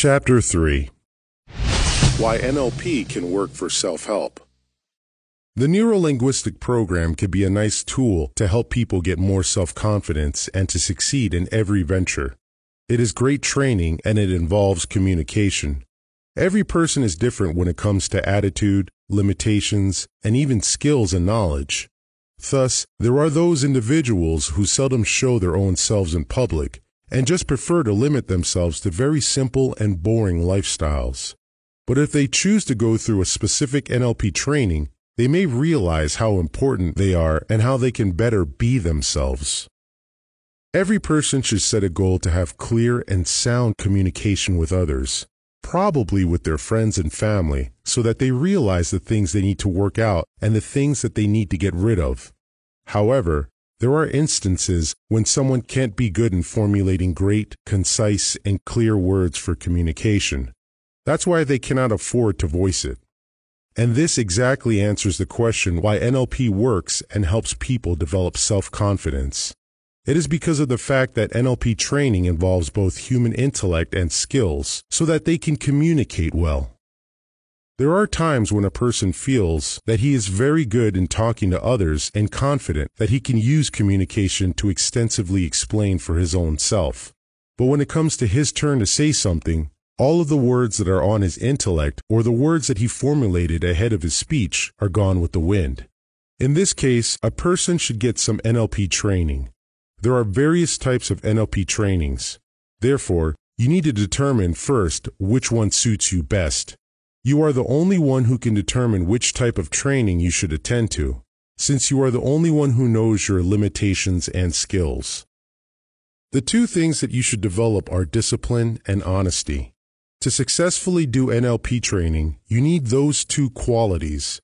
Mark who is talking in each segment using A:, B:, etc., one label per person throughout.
A: Chapter 3 Why NLP Can Work for Self Help. The Neurolinguistic Program can be a nice tool to help people get more self confidence and to succeed in every venture. It is great training and it involves communication. Every person is different when it comes to attitude, limitations, and even skills and knowledge. Thus, there are those individuals who seldom show their own selves in public and just prefer to limit themselves to very simple and boring lifestyles. But if they choose to go through a specific NLP training, they may realize how important they are and how they can better be themselves. Every person should set a goal to have clear and sound communication with others, probably with their friends and family, so that they realize the things they need to work out and the things that they need to get rid of. However, there are instances when someone can't be good in formulating great, concise, and clear words for communication. That's why they cannot afford to voice it. And this exactly answers the question why NLP works and helps people develop self confidence. It is because of the fact that NLP training involves both human intellect and skills so that they can communicate well. There are times when a person feels that he is very good in talking to others and confident that he can use communication to extensively explain for his own self. But when it comes to his turn to say something, all of the words that are on his intellect or the words that he formulated ahead of his speech are gone with the wind. In this case, a person should get some NLP training. There are various types of NLP trainings. Therefore, you need to determine first which one suits you best you are the only one who can determine which type of training you should attend to, since you are the only one who knows your limitations and skills. The two things that you should develop are discipline and honesty. To successfully do NLP training, you need those two qualities.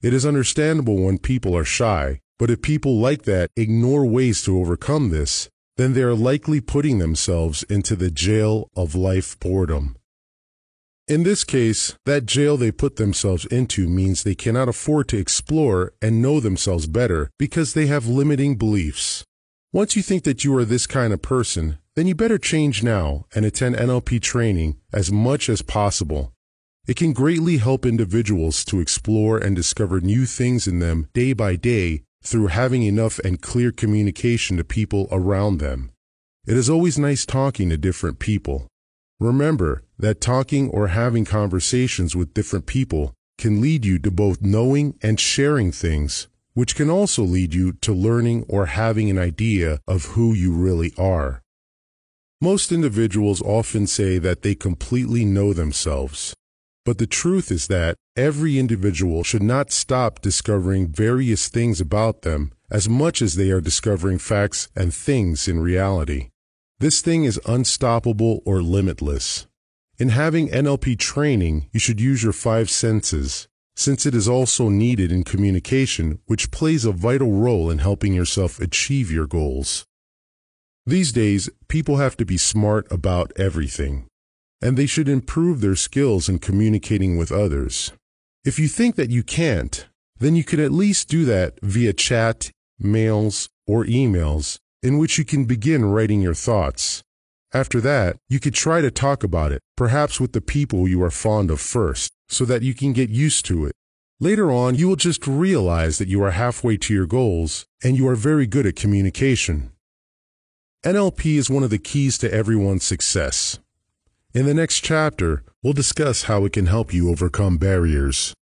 A: It is understandable when people are shy, but if people like that ignore ways to overcome this, then they are likely putting themselves into the jail of life boredom. In this case, that jail they put themselves into means they cannot afford to explore and know themselves better because they have limiting beliefs. Once you think that you are this kind of person, then you better change now and attend NLP training as much as possible. It can greatly help individuals to explore and discover new things in them day by day through having enough and clear communication to people around them. It is always nice talking to different people. Remember that talking or having conversations with different people can lead you to both knowing and sharing things, which can also lead you to learning or having an idea of who you really are. Most individuals often say that they completely know themselves. But the truth is that every individual should not stop discovering various things about them as much as they are discovering facts and things in reality. This thing is unstoppable or limitless. In having NLP training, you should use your five senses, since it is also needed in communication, which plays a vital role in helping yourself achieve your goals. These days, people have to be smart about everything, and they should improve their skills in communicating with others. If you think that you can't, then you can at least do that via chat, mails, or emails in which you can begin writing your thoughts. After that, you could try to talk about it, perhaps with the people you are fond of first, so that you can get used to it. Later on, you will just realize that you are halfway to your goals and you are very good at communication. NLP is one of the keys to everyone's success. In the next chapter, we'll discuss how it can help you overcome barriers.